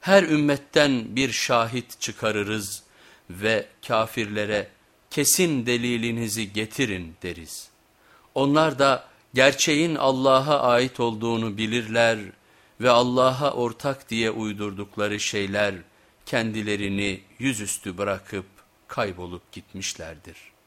her ümmetten bir şahit çıkarırız ve kafirlere kesin delilinizi getirin deriz. Onlar da gerçeğin Allah'a ait olduğunu bilirler ve Allah'a ortak diye uydurdukları şeyler kendilerini yüzüstü bırakıp kaybolup gitmişlerdir.''